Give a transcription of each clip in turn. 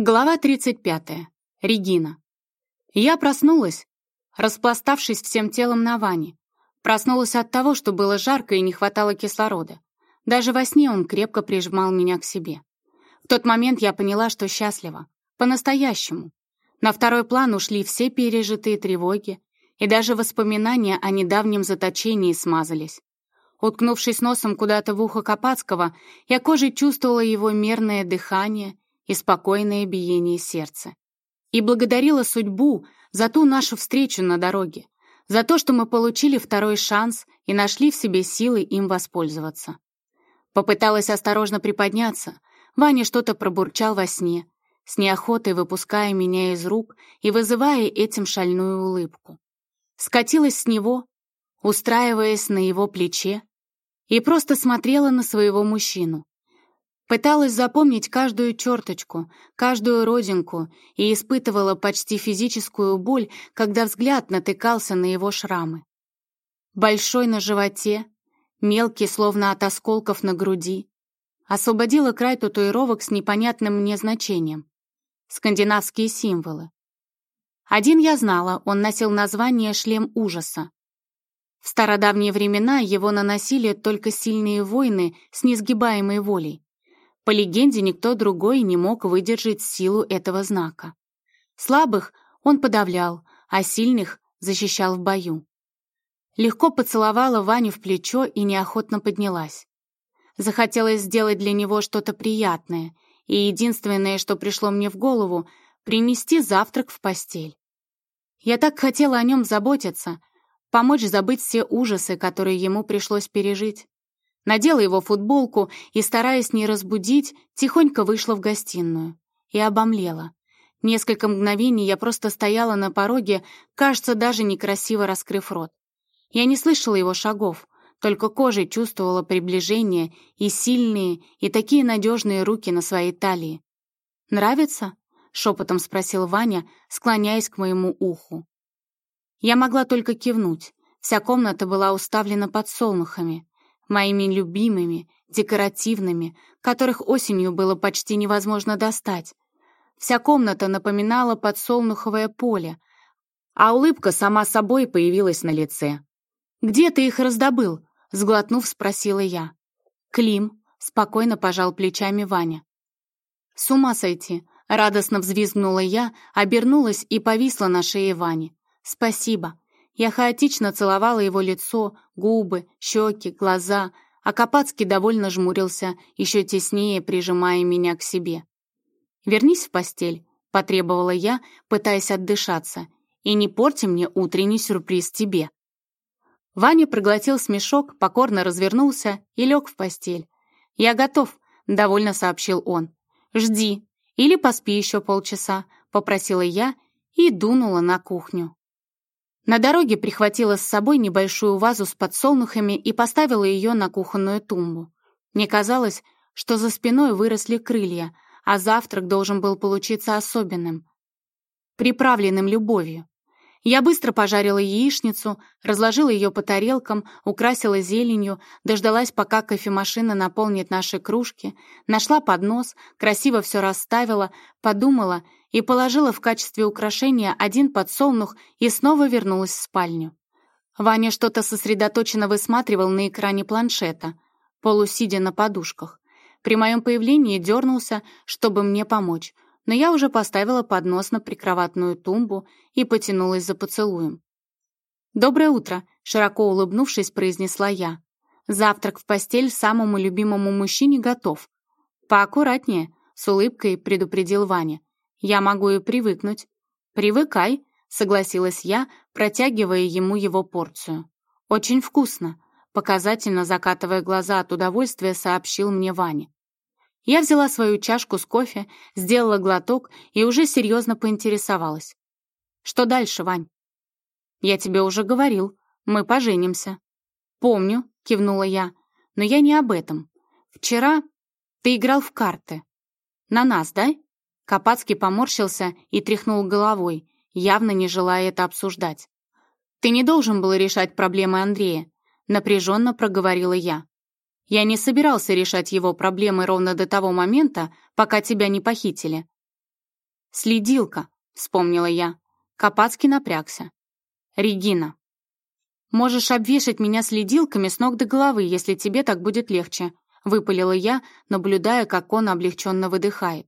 Глава 35. Регина. Я проснулась, распластавшись всем телом на ванне. Проснулась от того, что было жарко и не хватало кислорода. Даже во сне он крепко прижимал меня к себе. В тот момент я поняла, что счастлива. По-настоящему. На второй план ушли все пережитые тревоги, и даже воспоминания о недавнем заточении смазались. Уткнувшись носом куда-то в ухо Капацкого, я кожей чувствовала его мерное дыхание — и спокойное биение сердца. И благодарила судьбу за ту нашу встречу на дороге, за то, что мы получили второй шанс и нашли в себе силы им воспользоваться. Попыталась осторожно приподняться, Ваня что-то пробурчал во сне, с неохотой выпуская меня из рук и вызывая этим шальную улыбку. Скатилась с него, устраиваясь на его плече, и просто смотрела на своего мужчину, Пыталась запомнить каждую черточку, каждую родинку и испытывала почти физическую боль, когда взгляд натыкался на его шрамы. Большой на животе, мелкий, словно от осколков на груди. Освободила край татуировок с непонятным мне значением. Скандинавские символы. Один я знала, он носил название «Шлем ужаса». В стародавние времена его наносили только сильные воины с несгибаемой волей. По легенде, никто другой не мог выдержать силу этого знака. Слабых он подавлял, а сильных защищал в бою. Легко поцеловала Ваню в плечо и неохотно поднялась. Захотелось сделать для него что-то приятное, и единственное, что пришло мне в голову, принести завтрак в постель. Я так хотела о нем заботиться, помочь забыть все ужасы, которые ему пришлось пережить. Надела его футболку и, стараясь не разбудить, тихонько вышла в гостиную. И обомлела. Несколько мгновений я просто стояла на пороге, кажется, даже некрасиво раскрыв рот. Я не слышала его шагов, только кожей чувствовала приближение и сильные, и такие надежные руки на своей талии. «Нравится?» — шепотом спросил Ваня, склоняясь к моему уху. Я могла только кивнуть. Вся комната была уставлена подсолнухами моими любимыми, декоративными, которых осенью было почти невозможно достать. Вся комната напоминала подсолнуховое поле, а улыбка сама собой появилась на лице. «Где ты их раздобыл?» — сглотнув, спросила я. «Клим», — спокойно пожал плечами Ваня. «С ума сойти!» — радостно взвизгнула я, обернулась и повисла на шее Вани. «Спасибо. Я хаотично целовала его лицо, губы, щеки, глаза, а Капацкий довольно жмурился, еще теснее прижимая меня к себе. «Вернись в постель», — потребовала я, пытаясь отдышаться, «и не порти мне утренний сюрприз тебе». Ваня проглотил смешок, покорно развернулся и лег в постель. «Я готов», — довольно сообщил он. «Жди, или поспи еще полчаса», — попросила я и дунула на кухню. На дороге прихватила с собой небольшую вазу с подсолнухами и поставила ее на кухонную тумбу. Мне казалось, что за спиной выросли крылья, а завтрак должен был получиться особенным, приправленным любовью. Я быстро пожарила яичницу, разложила ее по тарелкам, украсила зеленью, дождалась, пока кофемашина наполнит наши кружки, нашла поднос, красиво все расставила, подумала и положила в качестве украшения один подсолнух и снова вернулась в спальню. Ваня что-то сосредоточенно высматривал на экране планшета, полусидя на подушках. При моем появлении дернулся, чтобы мне помочь — но я уже поставила поднос на прикроватную тумбу и потянулась за поцелуем. «Доброе утро», — широко улыбнувшись, произнесла я. «Завтрак в постель самому любимому мужчине готов». «Поаккуратнее», — с улыбкой предупредил Ваня. «Я могу и привыкнуть». «Привыкай», — согласилась я, протягивая ему его порцию. «Очень вкусно», — показательно закатывая глаза от удовольствия, сообщил мне Ваня. Я взяла свою чашку с кофе, сделала глоток и уже серьезно поинтересовалась. «Что дальше, Вань?» «Я тебе уже говорил. Мы поженимся». «Помню», — кивнула я, — «но я не об этом. Вчера ты играл в карты. На нас, да?» Капацкий поморщился и тряхнул головой, явно не желая это обсуждать. «Ты не должен был решать проблемы Андрея», — напряженно проговорила я. Я не собирался решать его проблемы ровно до того момента, пока тебя не похитили. «Следилка», — вспомнила я. Капацкий напрягся. «Регина». «Можешь обвешать меня следилками с ног до головы, если тебе так будет легче», — выпалила я, наблюдая, как он облегченно выдыхает.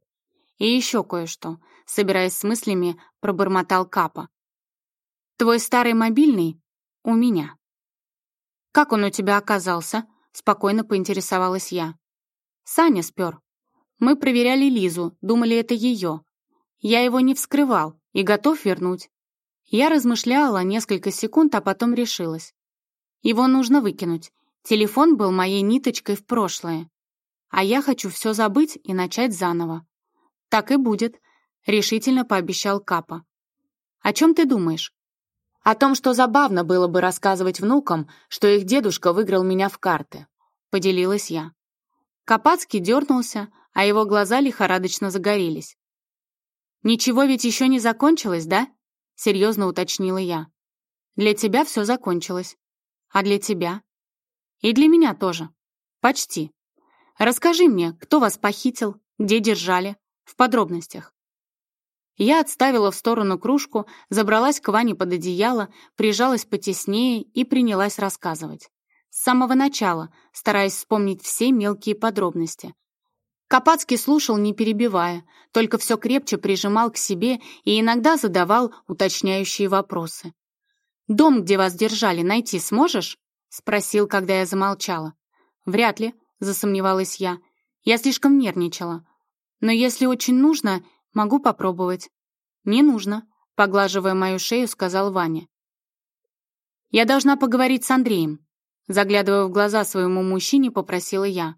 «И еще кое-что», — собираясь с мыслями, пробормотал Капа. «Твой старый мобильный у меня». «Как он у тебя оказался?» — спокойно поинтересовалась я. «Саня спер. Мы проверяли Лизу, думали, это ее. Я его не вскрывал и готов вернуть. Я размышляла несколько секунд, а потом решилась. Его нужно выкинуть. Телефон был моей ниточкой в прошлое. А я хочу все забыть и начать заново. Так и будет, решительно пообещал Капа. О чем ты думаешь? О том, что забавно было бы рассказывать внукам, что их дедушка выиграл меня в карты, поделилась я. Капацкий дернулся, а его глаза лихорадочно загорелись. «Ничего ведь еще не закончилось, да?» — серьезно уточнила я. «Для тебя все закончилось. А для тебя?» «И для меня тоже. Почти. Расскажи мне, кто вас похитил, где держали, в подробностях». Я отставила в сторону кружку, забралась к Ване под одеяло, прижалась потеснее и принялась рассказывать. С самого начала, стараясь вспомнить все мелкие подробности. Капацкий слушал, не перебивая, только все крепче прижимал к себе и иногда задавал уточняющие вопросы. «Дом, где вас держали, найти сможешь?» — спросил, когда я замолчала. «Вряд ли», — засомневалась я. «Я слишком нервничала. Но если очень нужно, могу попробовать». «Не нужно», — поглаживая мою шею, сказал Ваня. «Я должна поговорить с Андреем», — заглядывая в глаза своему мужчине, попросила я.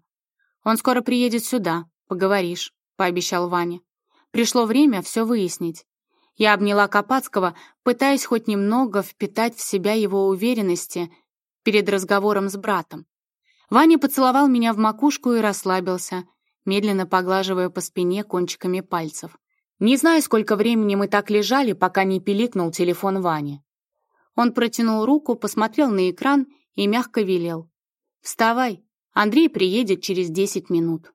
«Он скоро приедет сюда, поговоришь», — пообещал Ваня. Пришло время все выяснить. Я обняла Капацкого, пытаясь хоть немного впитать в себя его уверенности перед разговором с братом. Ваня поцеловал меня в макушку и расслабился, медленно поглаживая по спине кончиками пальцев. Не знаю, сколько времени мы так лежали, пока не пиликнул телефон Вани. Он протянул руку, посмотрел на экран и мягко велел. «Вставай, Андрей приедет через десять минут».